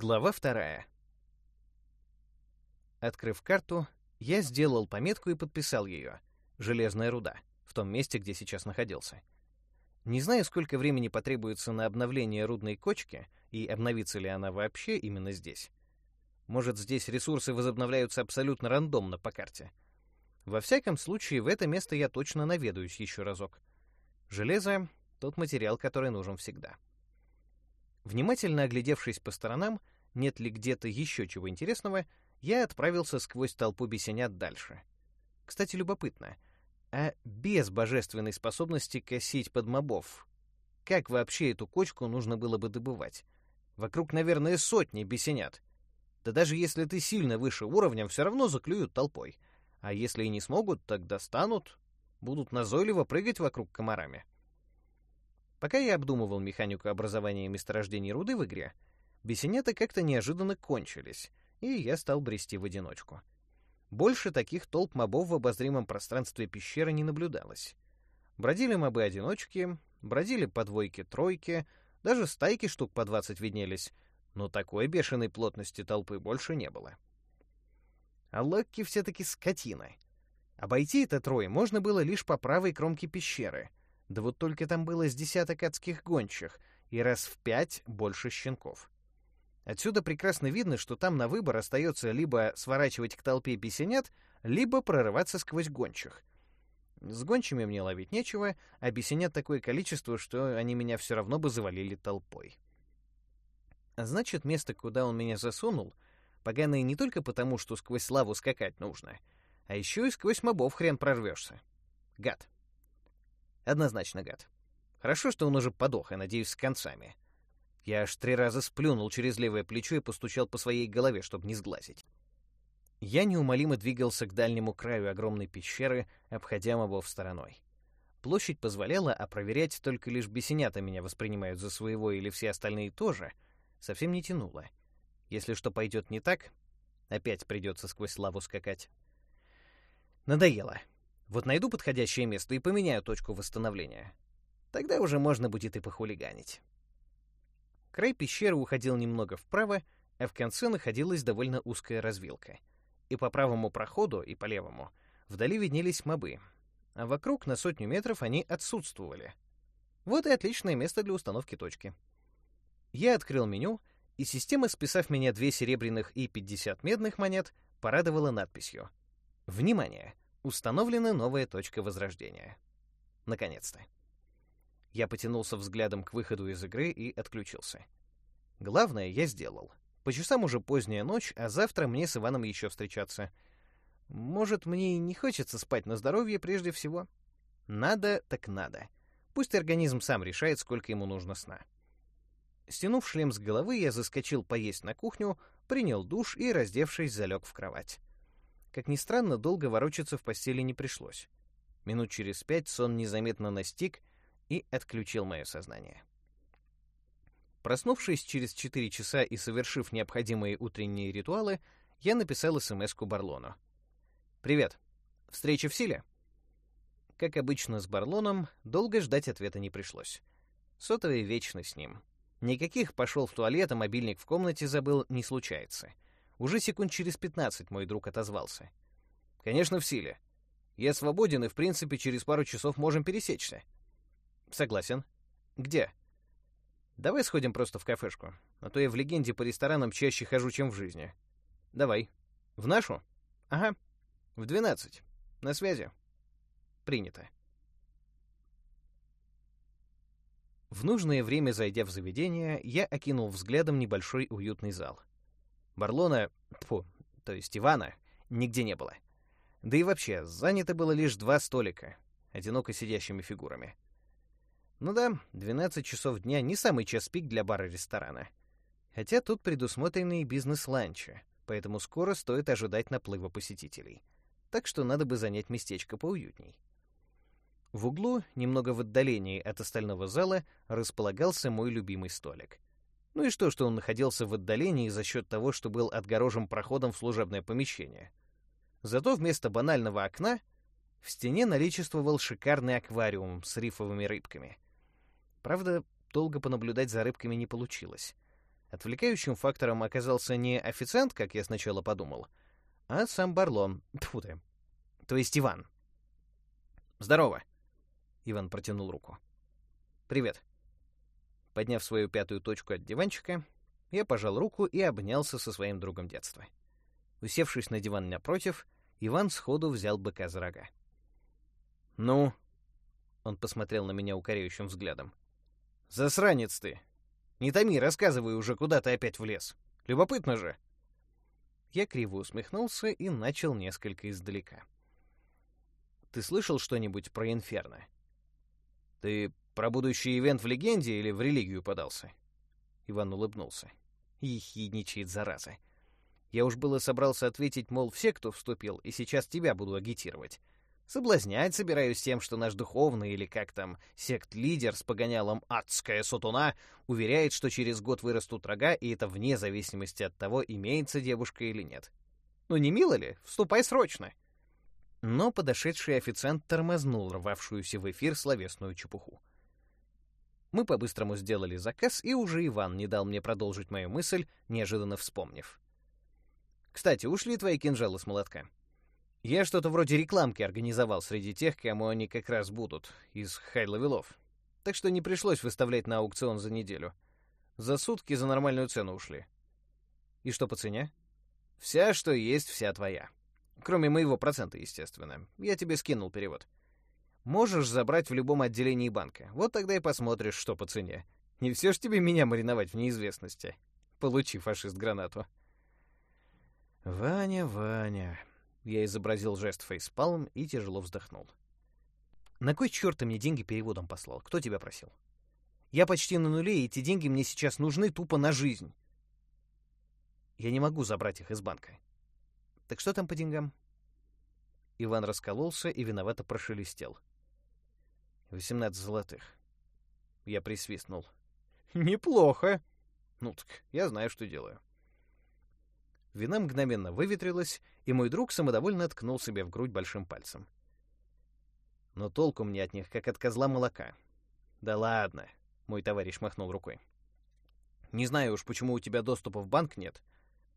Глава вторая. Открыв карту, я сделал пометку и подписал ее. Железная руда, в том месте, где сейчас находился. Не знаю, сколько времени потребуется на обновление рудной кочки, и обновится ли она вообще именно здесь. Может, здесь ресурсы возобновляются абсолютно рандомно по карте. Во всяком случае, в это место я точно наведаюсь еще разок. Железо — тот материал, который нужен всегда. — Внимательно оглядевшись по сторонам, нет ли где-то еще чего интересного, я отправился сквозь толпу бесенят дальше. Кстати, любопытно, а без божественной способности косить под мобов, как вообще эту кочку нужно было бы добывать? Вокруг, наверное, сотни бесенят. Да даже если ты сильно выше уровнем, все равно заклюют толпой. А если и не смогут, так достанут, будут назойливо прыгать вокруг комарами. Пока я обдумывал механику образования месторождений руды в игре, бесенята как-то неожиданно кончились, и я стал брести в одиночку. Больше таких толп мобов в обозримом пространстве пещеры не наблюдалось. Бродили мобы-одиночки, бродили по двойке-тройке, даже стайки штук по двадцать виднелись, но такой бешеной плотности толпы больше не было. А Локки все-таки скотина. Обойти это трое можно было лишь по правой кромке пещеры — да вот только там было с десяток адских гончих и раз в пять больше щенков. Отсюда прекрасно видно, что там на выбор остается либо сворачивать к толпе песенят, либо прорываться сквозь гончих. С гончими мне ловить нечего, а бесенят такое количество, что они меня все равно бы завалили толпой. Значит, место, куда он меня засунул, поганое не только потому, что сквозь лаву скакать нужно, а еще и сквозь мобов хрен прорвешься. Гад. Однозначно гад. Хорошо, что он уже подох, я надеюсь, с концами. Я аж три раза сплюнул через левое плечо и постучал по своей голове, чтобы не сглазить. Я неумолимо двигался к дальнему краю огромной пещеры, обходя мобов стороной. Площадь позволяла, а проверять только лишь бесенята меня воспринимают за своего или все остальные тоже, совсем не тянуло. Если что пойдет не так, опять придется сквозь лаву скакать. Надоело. Вот найду подходящее место и поменяю точку восстановления. Тогда уже можно будет и похулиганить. Край пещеры уходил немного вправо, а в конце находилась довольно узкая развилка. И по правому проходу, и по левому вдали виднелись мобы, а вокруг на сотню метров они отсутствовали. Вот и отличное место для установки точки. Я открыл меню, и система, списав меня две серебряных и 50 медных монет, порадовала надписью «Внимание! Установлена новая точка возрождения. Наконец-то. Я потянулся взглядом к выходу из игры и отключился. Главное я сделал. По часам уже поздняя ночь, а завтра мне с Иваном еще встречаться. Может, мне и не хочется спать на здоровье прежде всего? Надо так надо. Пусть организм сам решает, сколько ему нужно сна. Стянув шлем с головы, я заскочил поесть на кухню, принял душ и, раздевшись, залег в кровать. Как ни странно, долго ворочаться в постели не пришлось. Минут через пять сон незаметно настиг и отключил мое сознание. Проснувшись через четыре часа и совершив необходимые утренние ритуалы, я написал СМС-ку Барлону. «Привет. Встреча в силе?» Как обычно с Барлоном, долго ждать ответа не пришлось. Сотовый вечно с ним. Никаких «пошел в туалет, а мобильник в комнате забыл» не случается — уже секунд через пятнадцать мой друг отозвался. «Конечно, в силе. Я свободен, и, в принципе, через пару часов можем пересечься». «Согласен. Где?» «Давай сходим просто в кафешку, а то я в легенде по ресторанам чаще хожу, чем в жизни». «Давай. В нашу?» «Ага. В двенадцать. На связи». «Принято». В нужное время, зайдя в заведение, я окинул взглядом небольшой уютный зал. Барлона, фу, то есть Ивана, нигде не было. Да и вообще, занято было лишь два столика, одиноко сидящими фигурами. Ну да, 12 часов дня не самый час пик для бара-ресторана. Хотя тут предусмотрены и бизнес-ланчи, поэтому скоро стоит ожидать наплыва посетителей. Так что надо бы занять местечко поуютней. В углу, немного в отдалении от остального зала, располагался мой любимый столик. Ну и что, что он находился в отдалении за счет того, что был отгорожен проходом в служебное помещение. Зато вместо банального окна в стене наличествовал шикарный аквариум с рифовыми рыбками. Правда, долго понаблюдать за рыбками не получилось. Отвлекающим фактором оказался не официант, как я сначала подумал, а сам Барлон. Тьфу ты. То есть Иван. «Здорово!» Иван протянул руку. «Привет». Подняв свою пятую точку от диванчика, я пожал руку и обнялся со своим другом детства. Усевшись на диван напротив, Иван сходу взял быка за рога. «Ну?» — он посмотрел на меня укоряющим взглядом. «Засранец ты! Не томи, рассказывай уже, куда ты опять влез. Любопытно же!» Я криво усмехнулся и начал несколько издалека. «Ты слышал что-нибудь про Инферно?» «Ты про будущий ивент в легенде или в религию подался?» Иван улыбнулся. Ехидничает, зараза. Я уж было собрался ответить, мол, все, кто вступил, и сейчас тебя буду агитировать. Соблазнять собираюсь тем, что наш духовный или как там сект-лидер с погонялом «Адская сатуна» уверяет, что через год вырастут рога, и это вне зависимости от того, имеется девушка или нет. Ну не мило ли? Вступай срочно. Но подошедший официант тормознул рвавшуюся в эфир словесную чепуху. Мы по-быстрому сделали заказ, и уже Иван не дал мне продолжить мою мысль, неожиданно вспомнив. «Кстати, ушли твои кинжалы с молотка?» Я что-то вроде рекламки организовал среди тех, кому они как раз будут, из хайловелов. Так что не пришлось выставлять на аукцион за неделю. За сутки за нормальную цену ушли. И что по цене? Вся, что есть, вся твоя. Кроме моего процента, естественно. Я тебе скинул перевод. Можешь забрать в любом отделении банка. Вот тогда и посмотришь, что по цене. Не все ж тебе меня мариновать в неизвестности. Получи, фашист, гранату. Ваня, Ваня, я изобразил жест фейспалм и тяжело вздохнул. «На кой черт ты мне деньги переводом послал? Кто тебя просил?» «Я почти на нуле, и эти деньги мне сейчас нужны тупо на жизнь. Я не могу забрать их из банка. Так что там по деньгам?» Иван раскололся и виновато прошелестел. «Восемнадцать золотых». Я присвистнул. «Неплохо. Ну так, я знаю, что делаю». Вина мгновенно выветрилась, и мой друг самодовольно ткнул себе в грудь большим пальцем. Но толку мне от них, как от козла молока. Да ладно, мой товарищ махнул рукой. Не знаю уж, почему у тебя доступа в банк нет,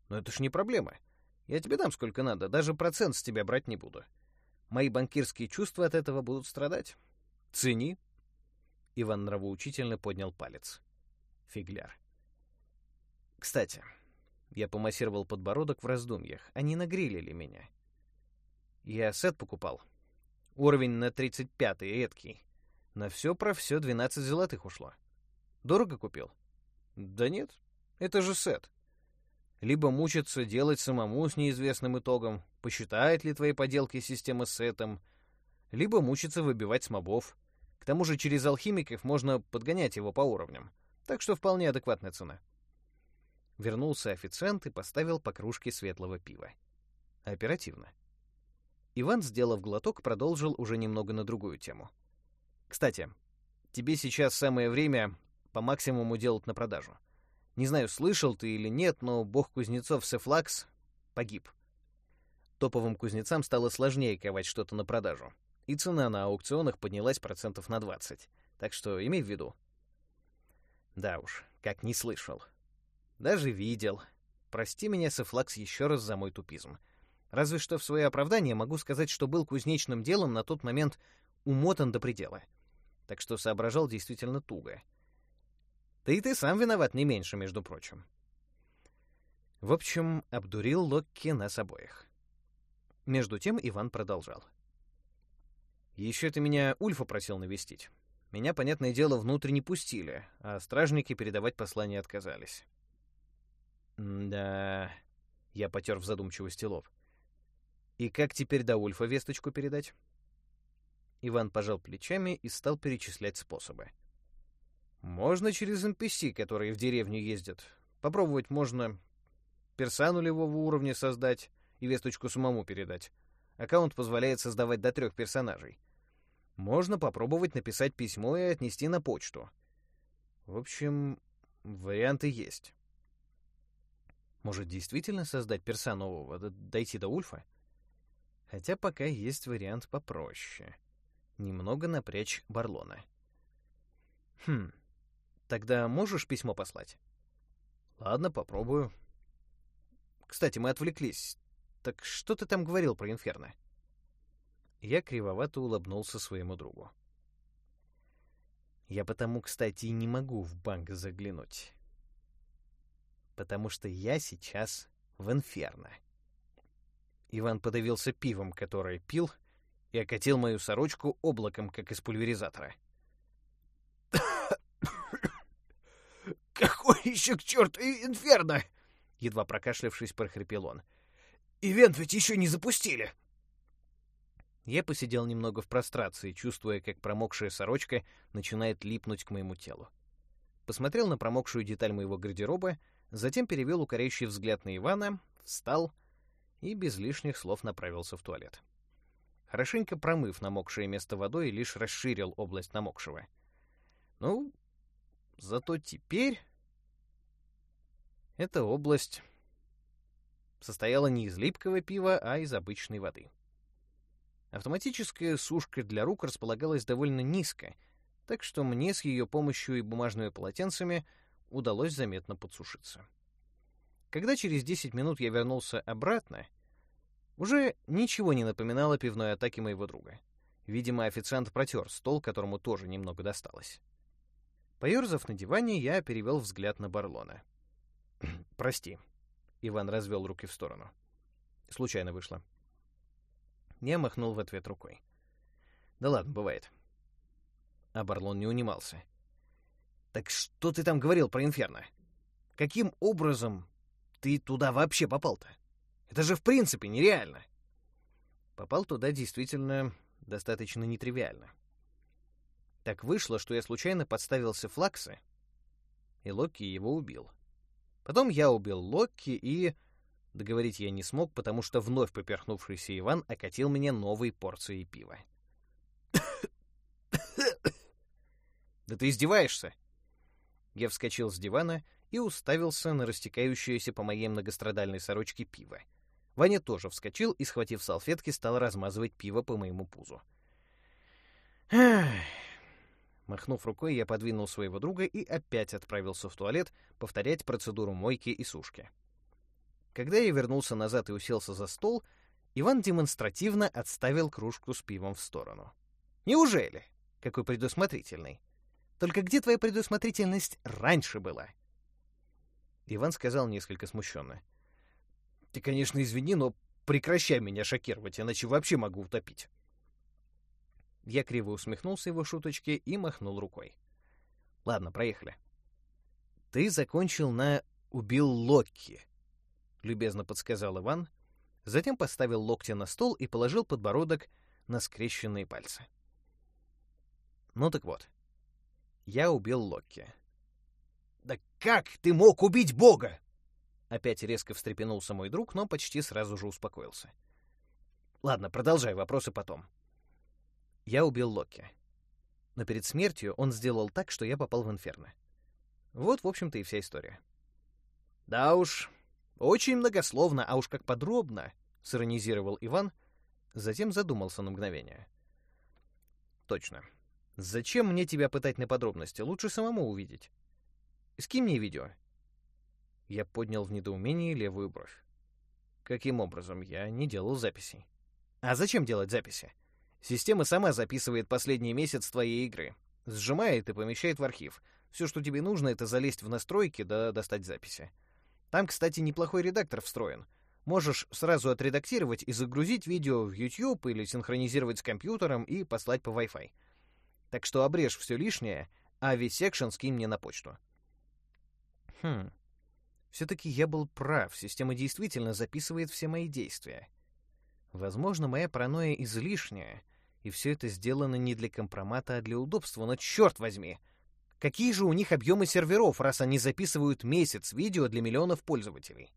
но это ж не проблема. Я тебе дам сколько надо, даже процент с тебя брать не буду. Мои банкирские чувства от этого будут страдать. Цени. Иван нравоучительно поднял палец. Фигляр. Кстати, я помассировал подбородок в раздумьях. Они нагрилили меня. Я сет покупал. Уровень на 35-й, редкий. На все про все 12 золотых ушло. Дорого купил? Да нет, это же сет. Либо мучиться делать самому с неизвестным итогом, посчитает ли твои поделки система сетом, либо мучиться выбивать с мобов. К тому же через алхимиков можно подгонять его по уровням. Так что вполне адекватная цена. Вернулся официант и поставил по кружке светлого пива. Оперативно. Иван, сделав глоток, продолжил уже немного на другую тему. «Кстати, тебе сейчас самое время по максимуму делать на продажу. Не знаю, слышал ты или нет, но бог кузнецов Сефлакс погиб. Топовым кузнецам стало сложнее ковать что-то на продажу, и цена на аукционах поднялась процентов на 20. Так что имей в виду. Да уж, как не слышал. Даже видел. Прости меня, Сефлакс, еще раз за мой тупизм. Разве что в свое оправдание могу сказать, что был кузнечным делом на тот момент умотан до предела. Так что соображал действительно туго. Да и ты сам виноват не меньше, между прочим. В общем, обдурил Локки нас обоих. Между тем Иван продолжал. «Еще ты меня Ульфа просил навестить. Меня, понятное дело, внутрь не пустили, а стражники передавать послание отказались. «Да...» — я потер в задумчивости лоб. «И как теперь до Ульфа весточку передать?» Иван пожал плечами и стал перечислять способы. «Можно через NPC, которые в деревню ездят. Попробовать можно персану нулевого уровня создать и весточку самому передать. Аккаунт позволяет создавать до трех персонажей. Можно попробовать написать письмо и отнести на почту. В общем, варианты есть. Может, действительно создать перса дойти до Ульфа? Хотя пока есть вариант попроще. Немного напрячь Барлона. Хм, тогда можешь письмо послать? Ладно, попробую. Кстати, мы отвлеклись. Так что ты там говорил про инферно? Я кривовато улыбнулся своему другу. Я потому, кстати, и не могу в банк заглянуть. Потому что я сейчас в инферно. Иван подавился пивом, которое пил, и окатил мою сорочку облаком, как из пульверизатора. «Какой еще к черту инферно?» Едва прокашлявшись, прохрипел он. «Ивент ведь еще не запустили!» Я посидел немного в прострации, чувствуя, как промокшая сорочка начинает липнуть к моему телу. Посмотрел на промокшую деталь моего гардероба, затем перевел укоряющий взгляд на Ивана, встал и без лишних слов направился в туалет. Хорошенько промыв намокшее место водой, лишь расширил область намокшего. Ну, зато теперь эта область состояла не из липкого пива, а из обычной воды. Автоматическая сушка для рук располагалась довольно низко, так что мне с ее помощью и бумажными полотенцами удалось заметно подсушиться. Когда через 10 минут я вернулся обратно, уже ничего не напоминало пивной атаки моего друга. Видимо, официант протер стол, которому тоже немного досталось. Поерзав на диване, я перевел взгляд на Барлона. «Прости», — Иван развел руки в сторону. «Случайно вышло». Я махнул в ответ рукой. «Да ладно, бывает». А Барлон не унимался. «Так что ты там говорил про Инферно? Каким образом ты туда вообще попал-то? Это же в принципе нереально!» Попал туда действительно достаточно нетривиально. Так вышло, что я случайно подставился Флаксы, и Локи его убил. Потом я убил Локи и... Договорить я не смог, потому что вновь поперхнувшийся Иван окатил меня новой порцией пива. «Да ты издеваешься?» Я вскочил с дивана и уставился на растекающееся по моей многострадальной сорочке пиво. Ваня тоже вскочил и, схватив салфетки, стал размазывать пиво по моему пузу. Махнув рукой, я подвинул своего друга и опять отправился в туалет повторять процедуру мойки и сушки. Когда я вернулся назад и уселся за стол, Иван демонстративно отставил кружку с пивом в сторону. «Неужели? Какой предусмотрительный! Только где твоя предусмотрительность раньше была?» Иван сказал несколько смущенно. «Ты, конечно, извини, но прекращай меня шокировать, иначе вообще могу утопить». Я криво усмехнулся его шуточке и махнул рукой. «Ладно, проехали». «Ты закончил на «убил Локки», — любезно подсказал Иван, затем поставил локти на стол и положил подбородок на скрещенные пальцы. «Ну так вот, я убил Локки». «Да как ты мог убить Бога?» Опять резко встрепенулся мой друг, но почти сразу же успокоился. «Ладно, продолжай вопросы потом», я убил Локи. Но перед смертью он сделал так, что я попал в инферно. Вот, в общем-то, и вся история. Да уж, очень многословно, а уж как подробно, сиронизировал Иван, затем задумался на мгновение. Точно. Зачем мне тебя пытать на подробности? Лучше самому увидеть. Скинь мне видео. Я поднял в недоумении левую бровь. Каким образом? Я не делал записей. А зачем делать записи? Система сама записывает последний месяц твоей игры. Сжимает и помещает в архив. Все, что тебе нужно, это залезть в настройки да достать записи. Там, кстати, неплохой редактор встроен. Можешь сразу отредактировать и загрузить видео в YouTube или синхронизировать с компьютером и послать по Wi-Fi. Так что обрежь все лишнее, а весь секшн скинь мне на почту. Хм. Все-таки я был прав, система действительно записывает все мои действия. Возможно, моя паранойя излишняя, и все это сделано не для компромата, а для удобства, но черт возьми! Какие же у них объемы серверов, раз они записывают месяц видео для миллионов пользователей?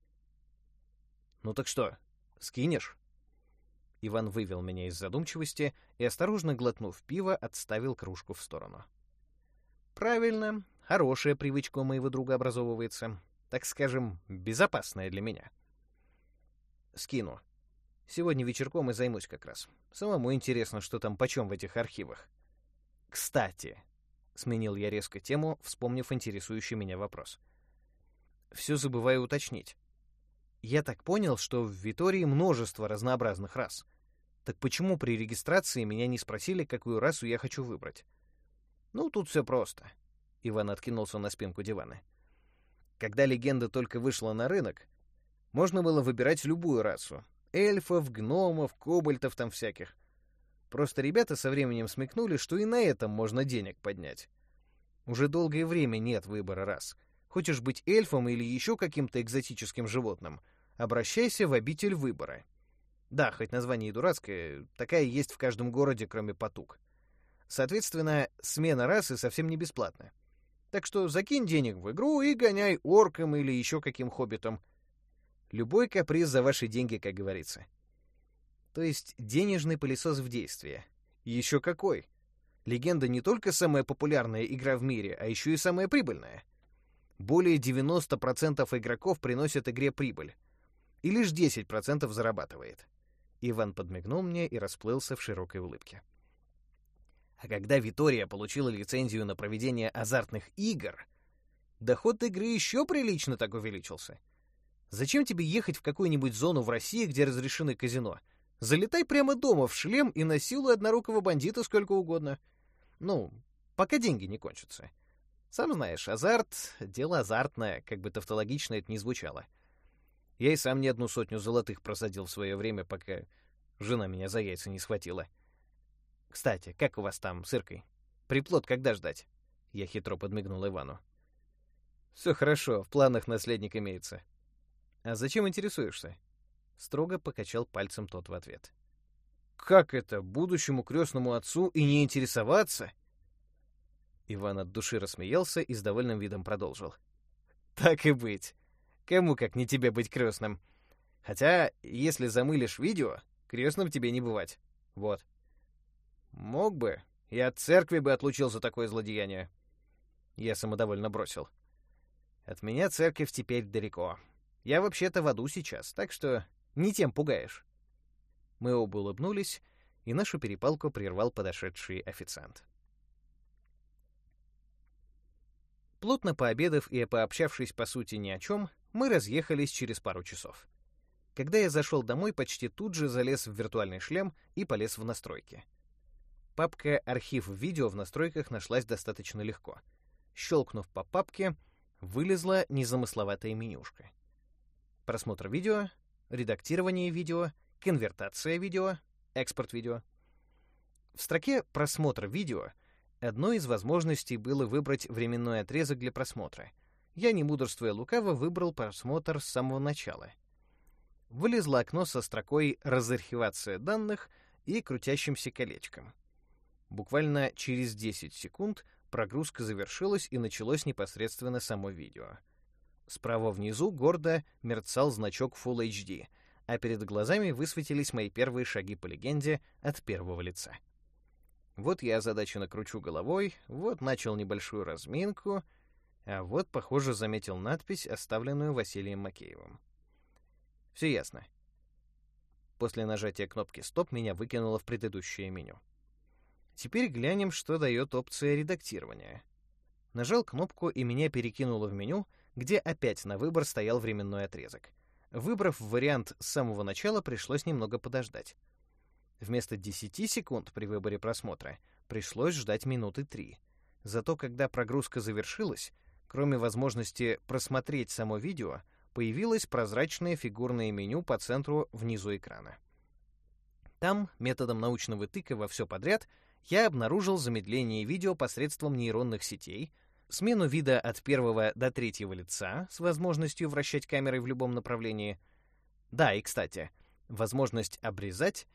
Ну так что, скинешь? Иван вывел меня из задумчивости и, осторожно глотнув пиво, отставил кружку в сторону. Правильно, хорошая привычка у моего друга образовывается. Так скажем, безопасная для меня. Скину. Сегодня вечерком и займусь как раз. Самому интересно, что там почем в этих архивах. Кстати, сменил я резко тему, вспомнив интересующий меня вопрос. все забываю уточнить. Я так понял, что в Витории множество разнообразных рас. Так почему при регистрации меня не спросили, какую расу я хочу выбрать? Ну, тут все просто. Иван откинулся на спинку дивана. Когда легенда только вышла на рынок, можно было выбирать любую расу. Эльфов, гномов, кобальтов там всяких. Просто ребята со временем смекнули, что и на этом можно денег поднять. Уже долгое время нет выбора рас. Хочешь быть эльфом или еще каким-то экзотическим животным, обращайся в обитель выбора. Да, хоть название и дурацкое, такая есть в каждом городе, кроме Потук. Соответственно, смена расы совсем не бесплатная. Так что закинь денег в игру и гоняй орком или еще каким хоббитом. Любой каприз за ваши деньги, как говорится. То есть денежный пылесос в действии. Еще какой. Легенда не только самая популярная игра в мире, а еще и самая прибыльная. Более 90% игроков приносят игре прибыль. И лишь 10% зарабатывает. Иван подмигнул мне и расплылся в широкой улыбке. А когда Витория получила лицензию на проведение азартных игр, доход игры еще прилично так увеличился. Зачем тебе ехать в какую-нибудь зону в России, где разрешены казино? Залетай прямо дома в шлем и насилуй однорукого бандита сколько угодно. Ну, пока деньги не кончатся. Сам знаешь, азарт — дело азартное, как бы тавтологично это ни звучало. Я и сам не одну сотню золотых просадил в свое время, пока жена меня за яйца не схватила. Кстати, как у вас там с Иркой? Приплод когда ждать? Я хитро подмигнул Ивану. Все хорошо, в планах наследник имеется. А зачем интересуешься? Строго покачал пальцем тот в ответ. Как это, будущему крестному отцу и не интересоваться? Иван от души рассмеялся и с довольным видом продолжил. Так и быть. Кому как не тебе быть крестным? Хотя, если замылишь видео, крестным тебе не бывать. Вот. Мог бы. И от церкви бы отлучил за такое злодеяние. Я самодовольно бросил. От меня церковь теперь далеко. Я вообще-то в аду сейчас, так что не тем пугаешь. Мы оба улыбнулись, и нашу перепалку прервал подошедший официант. Плотно пообедав и пообщавшись по сути ни о чем, мы разъехались через пару часов. Когда я зашел домой, почти тут же залез в виртуальный шлем и полез в настройки. Папка «Архив видео» в настройках нашлась достаточно легко. Щелкнув по папке, вылезла незамысловатая менюшка. Просмотр видео, редактирование видео, конвертация видео, экспорт видео. В строке «Просмотр видео» одной из возможностей было выбрать временной отрезок для просмотра. Я, не мудрствуя лукаво, выбрал просмотр с самого начала. Вылезло окно со строкой «Разархивация данных» и крутящимся колечком. Буквально через 10 секунд прогрузка завершилась и началось непосредственно само видео. Справа внизу гордо мерцал значок Full HD, а перед глазами высветились мои первые шаги по легенде от первого лица. Вот я озадаченно кручу головой, вот начал небольшую разминку, а вот, похоже, заметил надпись, оставленную Василием Макеевым. Все ясно. После нажатия кнопки «Стоп» меня выкинуло в предыдущее меню. Теперь глянем, что дает опция редактирования. Нажал кнопку, и меня перекинуло в меню, где опять на выбор стоял временной отрезок. Выбрав вариант с самого начала, пришлось немного подождать. Вместо 10 секунд при выборе просмотра пришлось ждать минуты 3. Зато когда прогрузка завершилась, кроме возможности просмотреть само видео, появилось прозрачное фигурное меню по центру внизу экрана. Там, методом научного тыка во все подряд, я обнаружил замедление видео посредством нейронных сетей, смену вида от первого до третьего лица с возможностью вращать камерой в любом направлении. Да, и кстати, возможность обрезать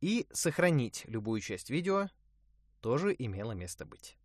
и сохранить любую часть видео тоже имело место быть.